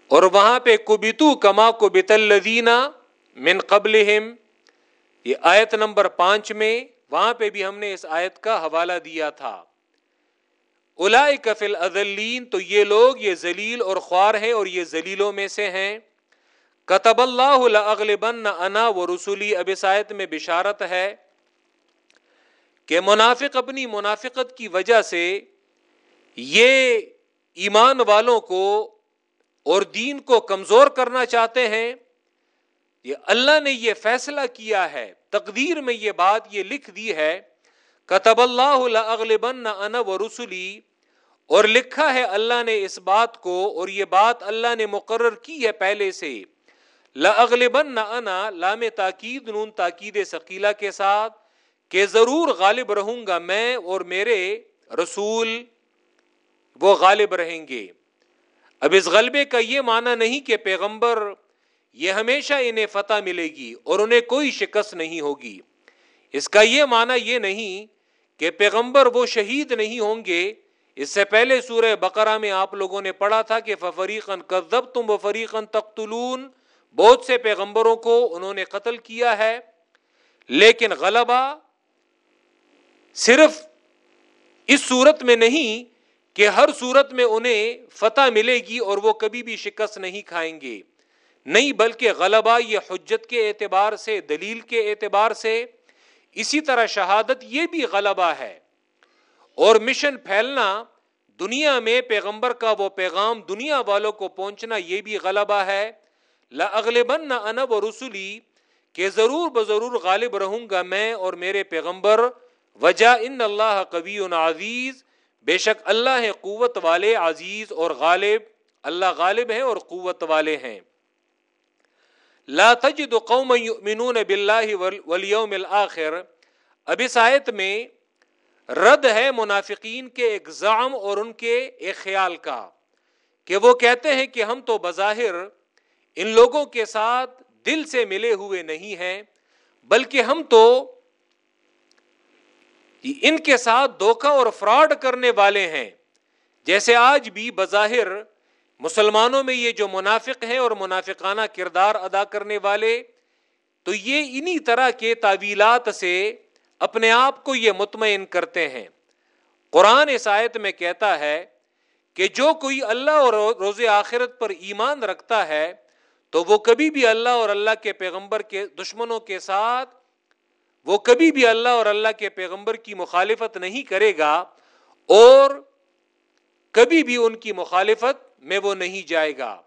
اور وہاں پہ کبیتو کما کو بتلدینہ من قبل یہ آیت نمبر پانچ میں وہاں پہ بھی ہم نے اس آیت کا حوالہ دیا تھا۔ الا کفل ازلین تو یہ لوگ، یہ زلیل اور خوار ہیں اور یہ زلیلوں میں سے ہیں۔ کتب اللہ انا و رسولی، اب آیت میں بشارت ہے کہ منافق اپنی منافقت کی وجہ سے یہ ایمان والوں کو اور دین کو کمزور کرنا چاہتے ہیں۔ یہ اللہ نے یہ فیصلہ کیا ہے، تقدیر میں یہ بات یہ لکھ دی ہے کتب اللہ اغلبن انا و رسولی، اور لکھا ہے اللہ نے اس بات کو، اور یہ بات اللہ نے مقرر کی ہے پہلے سے۔ لاغلبن انا لام تاکید نون تاکید ثقیلا کے ساتھ کہ ضرور غالب رہوں گا میں اور میرے رسول وہ غالب رہیں گے۔ اب اس غلبے کا یہ معنی نہیں کہ پیغمبر یہ ہمیشہ انہیں فتح ملے گی اور انہیں کوئی شکست نہیں ہوگی۔ اس کا یہ معنی یہ نہیں کہ پیغمبر وہ شہید نہیں ہوں گے۔ اس سے پہلے سورہ بقرہ میں آپ لوگوں نے پڑھا تھا کہ فریقن کذب تم و فریقن تختلون بہت سے پیغمبروں کو انہوں نے قتل کیا ہے، لیکن غلبہ صرف اس صورت میں نہیں کہ ہر صورت میں انہیں فتح ملے گی اور وہ کبھی بھی شکست نہیں کھائیں گے۔ نہیں، بلکہ غلبہ یہ حجت کے اعتبار سے، دلیل کے اعتبار سے اسی طرح شہادت یہ بھی غلبہ ہے۔ اور مشن پھیلنا دنیا میں پیغمبر کا وہ پیغام دنیا والوں کو پہنچنا یہ بھی غلبہ ہے۔ لاغلبن نہ انب اور رسولی کہ ضرور بضرور غالب رہوں گا میں اور میرے پیغمبر وجہ ان اللہ کبی عزیز، بے شک اللہ ہے قوت والے عزیز اور غالب، اللہ غالب ہے اور قوت والے ہیں۔ لا تجد قوم یؤمنون باللہ والیوم الاخر۔ اب اس آیت میں رد ہے منافقین کے ایک زعم اور ان کے ایک خیال کا کہ وہ کہتے ہیں کہ ہم تو بظاہر ان لوگوں کے ساتھ دل سے ملے ہوئے نہیں ہیں، بلکہ ہم تو ان کے ساتھ دھوکہ اور فراڈ کرنے والے ہیں۔ جیسے آج بھی بظاہر مسلمانوں میں یہ جو منافق ہیں اور منافقانہ کردار ادا کرنے والے، تو یہ انہی طرح کے تعویلات سے اپنے آپ کو یہ مطمئن کرتے ہیں۔ قرآن اس آیت میں کہتا ہے کہ جو کوئی اللہ اور روز آخرت پر ایمان رکھتا ہے تو وہ کبھی بھی اللہ اور اللہ کے پیغمبر کے دشمنوں کے ساتھ وہ کبھی بھی اللہ اور اللہ کے پیغمبر کی مخالفت نہیں کرے گا اور کبھی بھی ان کی مخالفت میں وہ نہیں جائے گا۔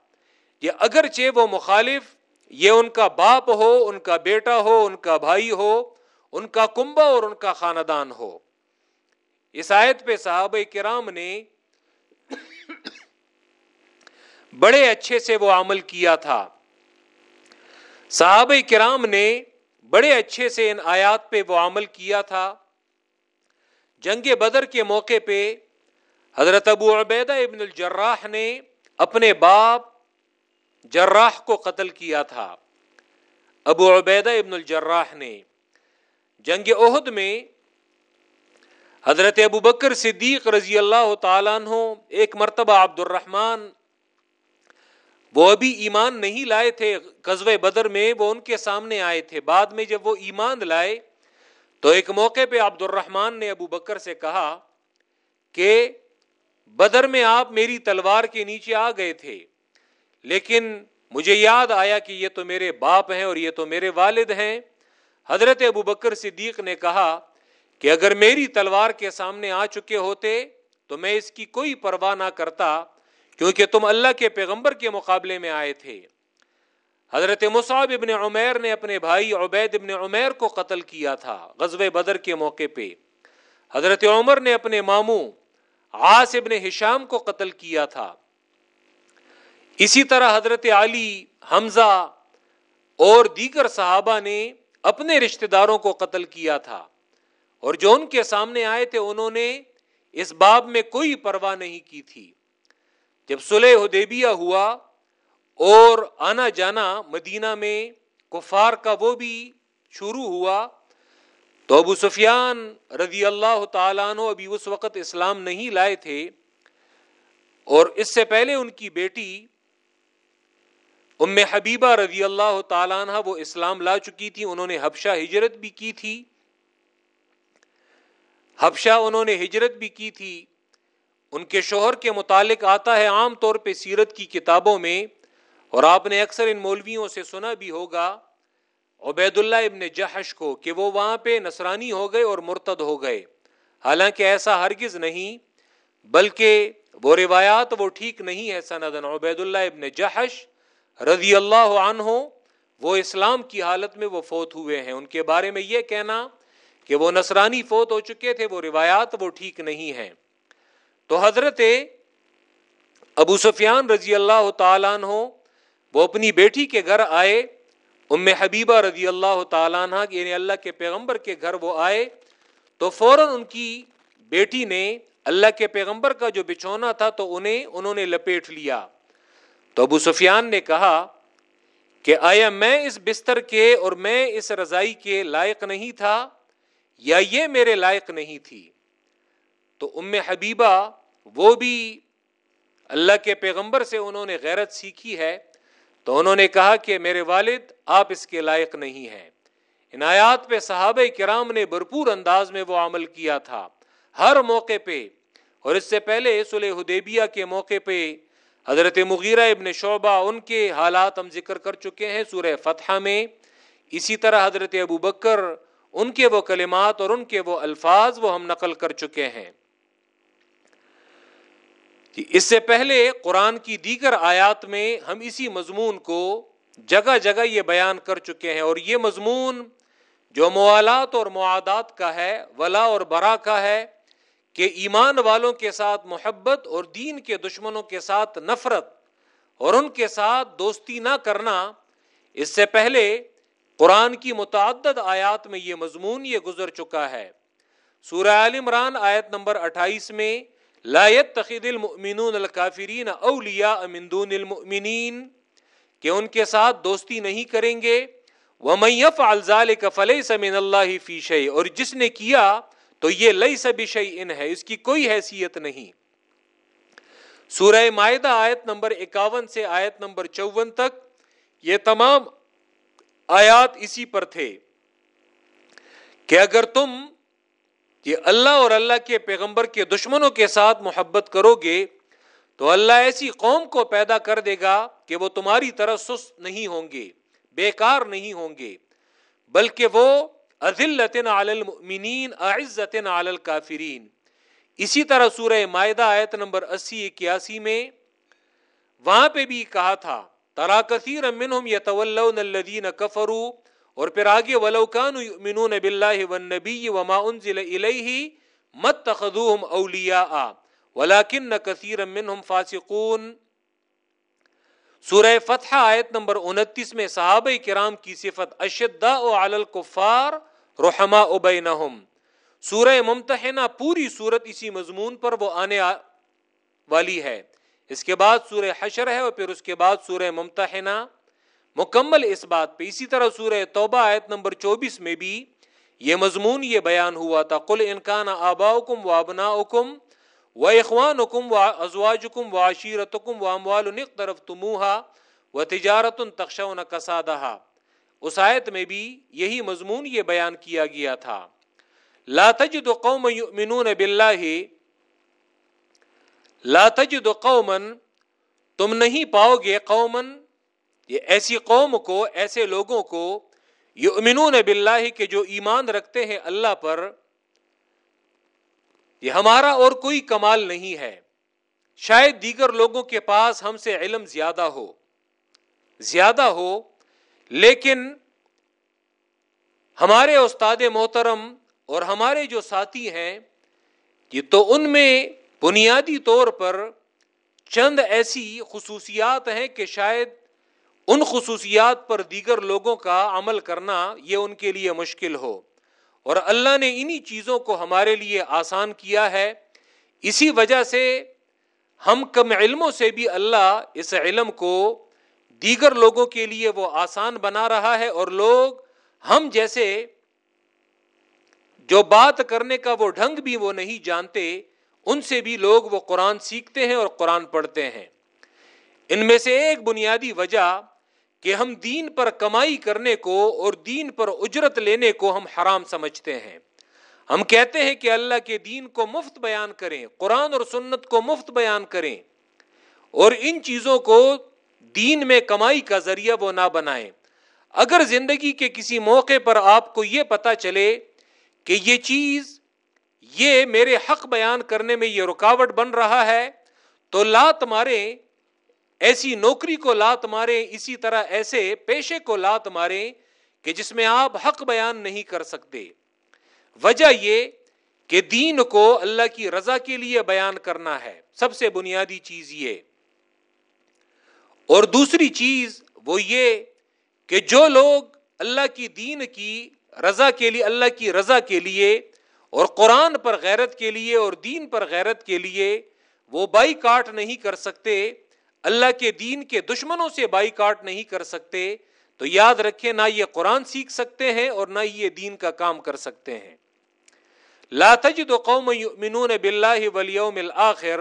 یہ اگرچہ وہ مخالف، یہ ان کا باپ ہو، ان کا بیٹا ہو، ان کا بھائی ہو، ان کا کنبا اور ان کا خاندان ہو۔ اس آیت پہ صحابہ کرام نے بڑے اچھے سے وہ عمل کیا تھا۔ صحابہ کرام نے بڑے اچھے سے ان آیات پہ وہ عمل کیا تھا۔ جنگ بدر کے موقع پہ حضرت ابو عبیدہ ابن الجراح نے اپنے باپ جراح کو قتل کیا تھا۔ ابو عبیدہ ابن الجراح نے جنگ عہد میں حضرت ابو بکر صدیق رضی اللہ تعالیٰ عنہ، ایک مرتبہ عبد الرحمان وہ ابھی ایمان نہیں لائے تھے قزب بدر میں، وہ ان کے سامنے آئے تھے۔ بعد میں جب وہ ایمان لائے، تو ایک موقع پہ عبد الرحمان نے ابو بکر سے کہا کہ بدر میں آپ میری تلوار کے نیچے آ گئے تھے، لیکن مجھے یاد آیا کہ یہ تو میرے باپ ہیں اور یہ تو میرے والد ہیں۔ حضرت ابو بکر صدیق نے کہا کہ اگر میری تلوار کے سامنے آ چکے ہوتے تو میں اس کی کوئی پرواہ نہ کرتا۔ کیونکہ تم اللہ کے پیغمبر کے مقابلے میں آئے تھے۔ حضرت مصعب ابن عمیر نے اپنے بھائی عبید ابن عمیر کو قتل کیا تھا غزب بدر کے موقع پہ۔ حضرت عمر نے اپنے ماموں عاص ابن ہشام کو قتل کیا تھا۔ اسی طرح حضرت علی، حمزہ اور دیگر صحابہ نے اپنے رشتہ داروں کو قتل کیا تھا۔ اور جو ان کے سامنے آئے تھے، انہوں نے اس باب میں کوئی پرواہ نہیں کی تھی۔ جب سلح حدیبیہ ہوا اور آنا جانا مدینہ میں کفار کا وہ بھی شروع ہوا، تو ابو سفیان رضی اللہ تعالیٰ عنہ ابھی اس وقت اسلام نہیں لائے تھے اور اس سے پہلے ان کی بیٹی ام حبیبہ رضی اللہ تعالیٰ عنہ وہ اسلام لا چکی تھی، انہوں نے حبشہ ہجرت بھی کی تھی۔ حبشہ انہوں نے ہجرت بھی کی تھی۔ ان کے شوہر کے متعلق آتا ہے عام طور پہ سیرت کی کتابوں میں، اور آپ نے اکثر ان مولویوں سے سنا بھی ہوگا عبید اللہ ابن جہش کو کہ وہ وہاں پہ نصرانی ہو گئے اور مرتد ہو گئے۔ حالانکہ ایسا ہرگز نہیں، بلکہ وہ روایات وہ ٹھیک نہیں ہے سندن عبید اللہ ابن جہش رضی اللہ عنہ، وہ اسلام کی حالت میں وہ فوت ہوئے ہیں۔ ان کے بارے میں یہ کہنا کہ وہ نصرانی فوت ہو چکے تھے، وہ روایات وہ ٹھیک نہیں ہیں۔ تو حضرت ابو سفیان رضی اللہ تعالیٰ عنہ، وہ اپنی بیٹی کے گھر آئے، ام حبیبہ رضی اللہ تعالیٰ عنہ یعنی اللہ کے پیغمبر کے گھر وہ آئے، تو فوراً ان کی بیٹی نے اللہ کے پیغمبر کا جو بچھونا تھا تو انہیں، انہوں نے لپیٹ لیا۔ تو ابو سفیان نے کہا کہ آیا میں اس بستر کے اور میں اس رضائی کے لائق نہیں تھا یا یہ میرے لائق نہیں تھی؟ تو ام حبیبہ وہ بھی اللہ کے پیغمبر سے انہوں نے غیرت سیکھی ہے تو انہوں نے کہا کہ میرے والد آپ اس کے لائق نہیں ہیں۔ عنایات پہ صحابہ کرام نے بھرپور انداز میں وہ عمل کیا تھا۔ ہر موقع پہ، اور اس سے پہلے سلح حدیبیہ کے موقع پہ، حضرت مغیرہ ابن شعبہ ان کے حالات ہم ذکر کر چکے ہیں سورہ فتح میں۔ اسی طرح حضرت ابو بکر، ان کے وہ کلمات اور ان کے وہ الفاظ وہ ہم نقل کر چکے ہیں۔ اس سے پہلے قرآن کی دیگر آیات میں ہم اسی مضمون کو جگہ جگہ یہ بیان کر چکے ہیں اور یہ مضمون جو موالات اور معادات کا ہے، ولا اور برا کا ہے کہ ایمان والوں کے ساتھ محبت اور دین کے دشمنوں کے ساتھ نفرت اور ان کے ساتھ دوستی نہ کرنا، اس سے پہلے قرآن کی متعدد آیات میں یہ مضمون یہ گزر چکا ہے۔ سورہ عال عمران آیت نمبر اٹھائیس میں لایت تخید المؤمنون الکافرین اولیاء من دون المؤمنین، کہ ان کے ساتھ دوستی نہیں کریں گے۔ وَمَن يَفْعَلْ ذَلِكَ فَلَيْسَ مِنَ اللَّهِ فِي شَيْءٍ۔ اور جس نے کیا تو یہ لئی سبھی شعی ان ہے، اس کی کوئی حیثیت نہیں۔ سورہ معدہ آیت نمبر اکاون سے آیت نمبر چون تک یہ تمام آیات اسی پر تھے کہ اگر تم یہ اللہ اور اللہ کے پیغمبر کے دشمنوں کے ساتھ محبت کرو گے تو اللہ ایسی قوم کو پیدا کر دے گا کہ وہ تمہاری طرح سست نہیں ہوں گے، بیکار نہیں ہوں گے۔ بلکہ وہ علی المؤمنین اعزت علی الکافرین۔ اسی طرح سورہ معدہ آیت نمبر اسی، اکیاسی میں وہاں پہ بھی کہا تھا، ترا کثیر منہم یتولون الذین کفروا اور پھر آگے ولو کانوا یؤمنون باللہ والنبی وما انزل الیہ متخذوہم اولیاء ولکن کثیر منہم فاسقون۔ سورہ فتح آیت نمبر انتیس میں صحابہ کرام کی صفت اشداء علی الکفار رحما ابینہم سورہ ممتحنہ پوری صورت اسی مضمون پر وہ آنے والی ہے۔ اس کے بعد سورہ حشر ہے اور پھر اس کے بعد سورہ ممتحنہ۔ مکمل اس بات پہ اسی طرح سورہ توبہ آیت نمبر چوبیس میں بھی یہ مضمون یہ بیان ہوا تھا، قل انکان آباؤکم و ابناؤکم و اخوانکم و ازواجکم و عشیرتکم و اموال اقترفتموها و تجارت تخشون کسادہا اس آیت میں بھی یہی مضمون یہ بیان کیا گیا تھا۔ لا تجد قوم یؤمنون باللہ۔ لا تجد قوما، تم نہیں پاؤ گے قومن یہ ایسی قوم کو، ایسے لوگوں کو یؤمنون باللہ کے جو ایمان رکھتے ہیں اللہ پر، یہ ہمارا اور کوئی کمال نہیں ہے۔ شاید دیگر لوگوں کے پاس ہم سے علم زیادہ ہو زیادہ ہو، لیکن ہمارے استاد محترم اور ہمارے جو ساتھی ہیں، یہ تو ان میں بنیادی طور پر چند ایسی خصوصیات ہیں کہ شاید ان خصوصیات پر دیگر لوگوں کا عمل کرنا یہ ان کے لیے مشکل ہو۔ اور اللہ نے انہی چیزوں کو ہمارے لیے آسان کیا ہے۔ اسی وجہ سے ہم کم علموں سے بھی اللہ اس علم کو دیگر لوگوں کے لیے وہ آسان بنا رہا ہے۔ اور لوگ ہم جیسے جو بات کرنے کا وہ ڈھنگ بھی وہ نہیں جانتے، ان سے بھی لوگ وہ قرآن سیکھتے ہیں اور قرآن پڑھتے ہیں۔ ان میں سے ایک بنیادی وجہ کہ ہم دین پر کمائی کرنے کو اور دین پر اجرت لینے کو ہم حرام سمجھتے ہیں۔ ہم کہتے ہیں کہ اللہ کے دین کو مفت بیان کریں، قرآن اور سنت کو مفت بیان کریں اور ان چیزوں کو دین میں کمائی کا ذریعہ وہ نہ بنائیں۔ اگر زندگی کے کسی موقع پر آپ کو یہ پتا چلے کہ یہ چیز، یہ میرے حق بیان کرنے میں یہ رکاوٹ بن رہا ہے، تو لات مارے ایسی نوکری کو لات مارے، اسی طرح ایسے پیشے کو لات مارے کہ جس میں آپ حق بیان نہیں کر سکتے۔ وجہ یہ کہ دین کو اللہ کی رضا کے لیے بیان کرنا ہے۔ سب سے بنیادی چیز یہ۔ اور دوسری چیز وہ یہ کہ جو لوگ اللہ کی دین کی رضا کے لیے، اللہ کی رضا کے لیے اور قرآن پر غیرت کے لیے اور دین پر غیرت کے لیے وہ بائی کاٹ نہیں کر سکتے اللہ کے دین کے دشمنوں سے بائی کاٹ نہیں کر سکتے، تو یاد رکھیں نہ یہ قرآن سیکھ سکتے ہیں اور نہ یہ دین کا کام کر سکتے ہیں۔ لا تجد قوم یؤمنون باللہ والیوم الاخر۔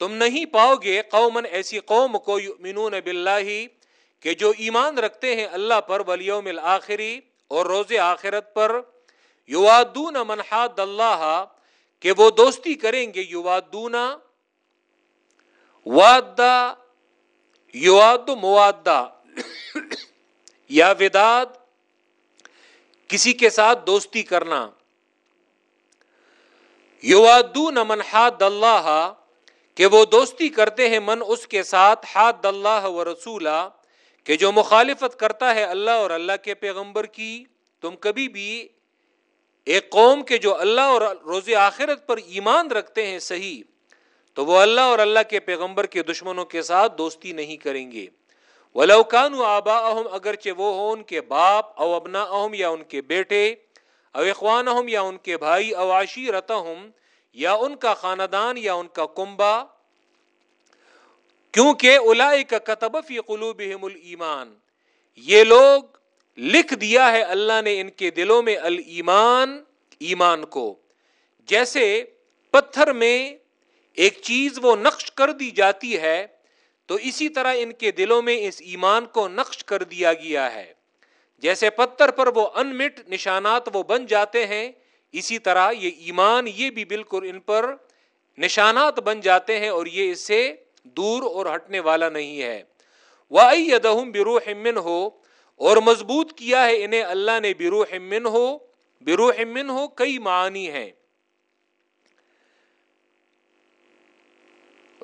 تم نہیں پاؤ گے قومن ایسی قوم کو یؤمنون باللہ کہ جو ایمان رکھتے ہیں اللہ پر ولیوم الاخری اور روز آخرت پر۔ یوادون من حاد اللہ کہ وہ دوستی کریں گے، یوادون وعدہ یواد موادہ۔ یا وداد، کسی کے ساتھ دوستی کرنا۔ یوادون من حاد اللہ، کہ وہ دوستی کرتے ہیں من اس کے ساتھ، حاد اللہ و رسولہ، کہ جو مخالفت کرتا ہے اللہ اور اللہ کے پیغمبر کی۔ تم کبھی بھی ایک قوم کے جو اللہ اور روز آخرت پر ایمان رکھتے ہیں، صحیح۔ تو وہ اللہ اور اللہ کے پیغمبر کے دشمنوں کے ساتھ دوستی نہیں کریں گے۔ ولوکان آبا اہم اگرچہ وہ ہو ان کے باپ او ابنا اہم یا ان کے بیٹے، او اخوان اہم یا ان کے بھائی، او عشیرت یا ان کا خاندان یا ان کا کنبا کیونکہ الائی کا کتب فی قلوبہم الایمان۔ یہ لوگ لکھ دیا ہے اللہ نے ان کے دلوں میں المان ایمان کو۔ جیسے پتھر میں ایک چیز وہ نقش کر دی جاتی ہے، تو اسی طرح ان کے دلوں میں اس ایمان کو نقش کر دیا گیا ہے۔ جیسے پتھر پر وہ انمٹ نشانات وہ بن جاتے ہیں، اسی طرح یہ ایمان یہ بھی بالکل ان پر نشانات بن جاتے ہیں اور یہ اس سے دور اور ہٹنے والا نہیں ہے۔ وہ بروح من ہو اور مضبوط کیا ہے انہیں اللہ نے بروح من ہو بروح من ہو کئی معنی ہیں۔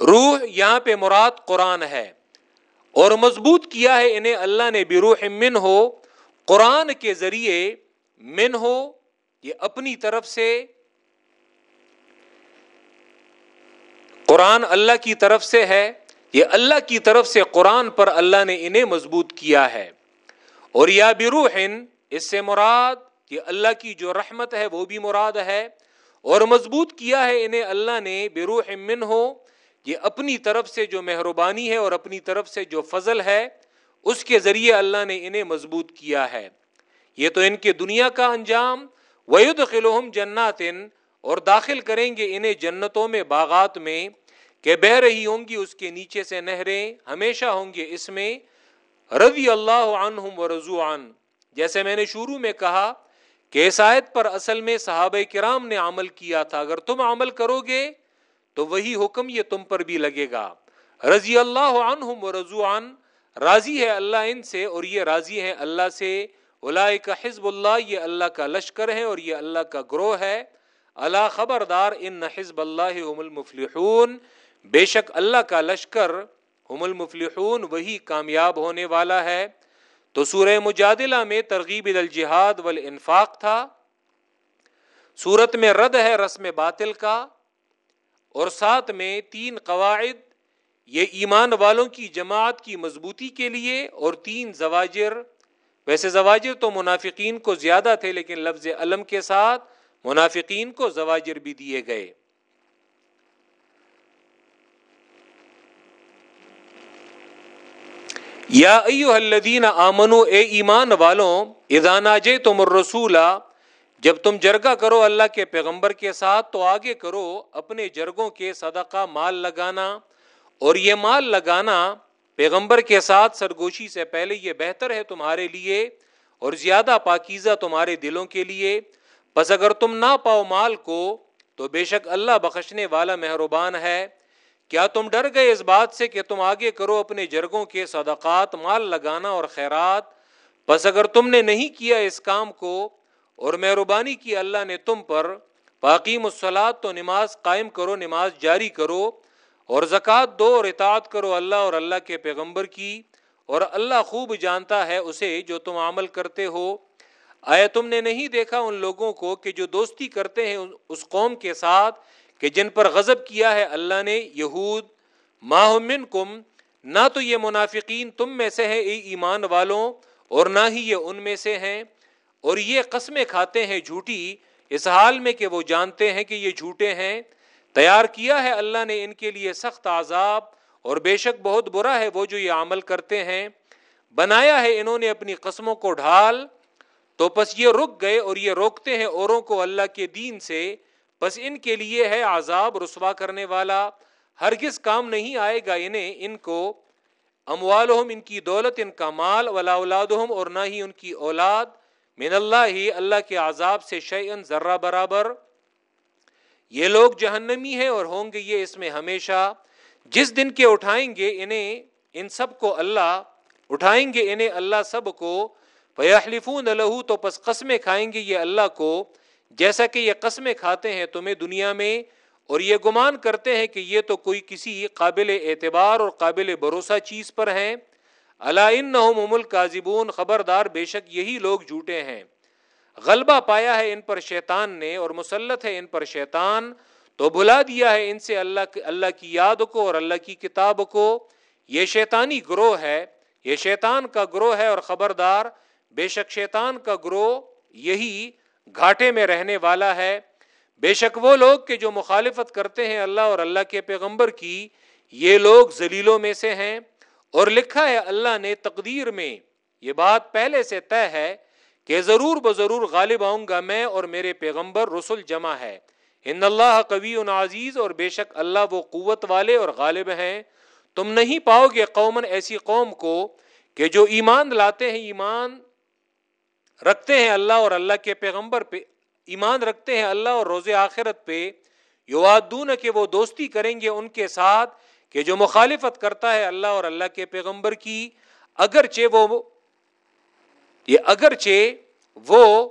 روح یہاں پہ مراد قرآن ہے اور مضبوط کیا ہے انہیں اللہ نے بروح من ہو، قرآن کے ذریعے من ہو، یہ اپنی طرف سے قرآن اللہ کی طرف سے ہے، یہ اللہ کی طرف سے قرآن پر اللہ نے انہیں مضبوط کیا ہے۔ اور یا بروحن، اس سے مراد یہ اللہ کی جو رحمت ہے وہ بھی مراد ہے۔ اور مضبوط کیا ہے انہیں اللہ نے بروح من ہو یہ اپنی طرف سے جو مہربانی ہے اور اپنی طرف سے جو فضل ہے، اس کے ذریعے اللہ نے انہیں مضبوط کیا ہے۔ یہ تو ان کے دنیا کا انجام۔ وید خلوم جنات اور داخل کریں گے انہیں جنتوں میں، باغات میں۔ کہ بہ رہی ہوں گی اس کے نیچے سے نہریں، ہمیشہ ہوں گے اس میں۔ رضی اللہ عنہم و رضو عن جیسے میں نے شروع میں کہا کہ آیت پر اصل میں صحابہ کرام نے عمل کیا تھا۔ اگر تم عمل کرو گے تو وہی حکم یہ تم پر بھی لگے گا۔ رضی اللہ عنہم و راضی ہے اللہ ان سے اور یہ راضی ہے اللہ سے۔ کا حزب اللہ، یہ اللہ کا لشکر ہے اور یہ اللہ کا گروہ ہے۔ اللہ خبردار، ان حزب اللہ المفلحون۔ بے شک اللہ کا لشکر ہم المفلحون وہی کامیاب ہونے والا ہے۔ تو سورہ مجادلہ میں ترغیب الجہاد والانفاق تھا۔ سورت میں رد ہے رسم باطل کا۔ اور ساتھ میں تین قواعد، یہ ایمان والوں کی جماعت کی مضبوطی کے لیے اور تین زواجر۔ ویسے زواجر تو منافقین کو زیادہ تھے، لیکن لفظ علم کے ساتھ منافقین کو زواجر بھی دیے گئے۔ یا ایو الذین آمنو اے ایمان والوں، اذا ناجیتم الرسول جب تم جرگا کرو اللہ کے پیغمبر کے ساتھ تو آگے کرو اپنے جرگوں کے صدقہ مال لگانا۔ اور یہ مال لگانا پیغمبر کے ساتھ سرگوشی سے پہلے یہ بہتر ہے تمہارے لیے اور زیادہ پاکیزہ تمہارے دلوں کے لیے۔ بس اگر تم نہ پاؤ مال کو تو بے شک اللہ بخشنے والا مہربان ہے۔ کیا تم ڈر گئے اس بات سے کہ تم آگے کرو اپنے جرگوں کے صدقات، مال لگانا اور خیرات؟ بس اگر تم نے نہیں کیا اس کام کو اور مہربانی کی اللہ نے تم پر باقی مسلات تو نماز قائم کرو، نماز جاری کرو اور زکوٰۃ دو اور اطاعت کرو اللہ اور اللہ کے پیغمبر کی اور اللہ خوب جانتا ہے اسے جو تم عمل کرتے ہو۔ آیا تم نے نہیں دیکھا ان لوگوں کو کہ جو دوستی کرتے ہیں اس قوم کے ساتھ کہ جن پر غضب کیا ہے؟ اللہ نے یہود ماہمن کم نہ تو یہ منافقین تم میں سے ہے ایمان والوں، اور نہ ہی یہ ان میں سے ہیں۔ اور یہ قسمیں کھاتے ہیں جھوٹی، اس حال میں کہ وہ جانتے ہیں کہ یہ جھوٹے ہیں۔ تیار کیا ہے اللہ نے ان کے لیے سخت عذاب، اور بے شک بہت برا ہے وہ جو یہ عمل کرتے ہیں۔ بنایا ہے انہوں نے اپنی قسموں کو ڈھال۔ تو پس یہ رک گئے اور یہ روکتے ہیں اوروں کو اللہ کے دین سے۔ بس ان کے لیے ہے عذاب رسوا کرنے والا۔ ہرگز کام نہیں آئے گا انہیں، ان کو۔ اموالہم، ان کی دولت، ان کا مال۔ ولا اولادہم، اور نہ ہی ان کی اولاد۔ من اللہ ہی اللہ کے عذاب سے شیئن ذرہ برابر۔ یہ لوگ جہنمی ہیں اور ہوں گے یہ اس میں ہمیشہ۔ جس دن کے اٹھائیں گے انہیں، ان سب کو اللہ، اٹھائیں گے انہیں اللہ سب کو۔ فیحلفون لہو، تو پس قسمیں کھائیں گے یہ اللہ کو۔ جیسا کہ یہ قسمیں کھاتے ہیں تمہیں دنیا میں، اور یہ گمان کرتے ہیں کہ یہ تو کوئی کسی قابل اعتبار اور قابل بھروسہ چیز پر ہیں۔ اللہ ان کاذبون خبردار بے شک یہی لوگ جھوٹے ہیں۔ غلبہ پایا ہے ان پر شیطان نے اور مسلط ہے ان پر شیطان۔ تو بھلا دیا ہے ان سے اللہ اللہ کی یاد کو اور اللہ کی کتاب کو۔ یہ شیطانی گروہ ہے، یہ شیطان کا گروہ ہے اور خبردار بے شک شیطان کا گروہ یہی گھاٹے میں رہنے والا ہے۔ بے شک وہ لوگ کہ جو مخالفت کرتے ہیں اللہ اور اللہ کے پیغمبر کی، یہ لوگ ذلیلوں میں سے ہیں۔ اور لکھا ہے اللہ نے تقدیر میں، یہ بات پہلے سے طے ہے کہ ضرور بضرور غالب آؤں گا میں اور میرے پیغمبر رسول جمع ہے۔ ان اللہ قوی عزیز اور بے شک اللہ وہ قوت والے اور غالب ہیں۔ تم نہیں پاؤ گے قومن ایسی قوم کو کہ جو ایمان لاتے ہیں، ایمان رکھتے ہیں اللہ اور اللہ کے پیغمبر پہ، ایمان رکھتے ہیں اللہ اور روز آخرت پہ۔ یوادون کہ وہ دوستی کریں گے ان کے ساتھ کہ جو مخالفت کرتا ہے اللہ اور اللہ کے پیغمبر کی، اگرچہ وہ، یہ اگرچہ وہ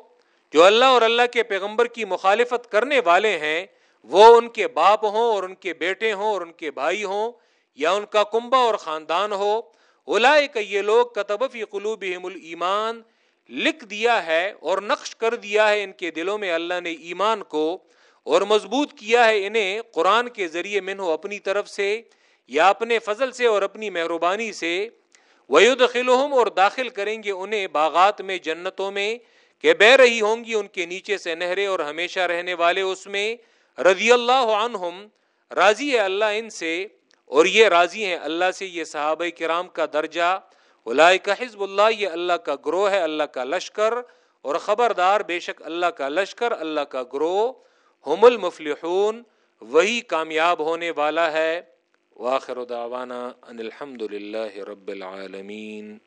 جو اللہ اور اللہ کے پیغمبر کی مخالفت کرنے والے ہیں، وہ ان کے باپ ہوں اور ان کے بیٹے ہوں اور ان کے بھائی ہوں یا ان کا کنبا اور خاندان ہو اولائے کہ یہ لوگ کتب فی قلوبہم الایمان، لکھ دیا ہے اور نقش کر دیا ہے ان کے دلوں میں اللہ نے ایمان کو، اور مضبوط کیا ہے انہیں قرآن کے ذریعے من اپنی طرف سے۔ یا اپنے فضل سے اور اپنی مہربانی سے وید اور داخل کریں گے انہیں باغات میں، جنتوں میں، کہ بہ رہی ہوں گی ان کے نیچے سے نہرے اور ہمیشہ رہنے والے اس میں۔ رضی اللہ عنہم، راضی ہے اللہ ان سے، اور یہ راضی ہیں اللہ سے، یہ صحابہ کرام کا درجہ۔ کا حزب اللہ، یہ اللہ کا گروہ ہے، اللہ کا لشکر۔ اور خبردار، بے شک اللہ کا لشکر، اللہ کا گروہ۔ ہم المفلحون، وہی کامیاب ہونے والا ہے۔ واخر دعوانا ان الحمد للہ رب العالمین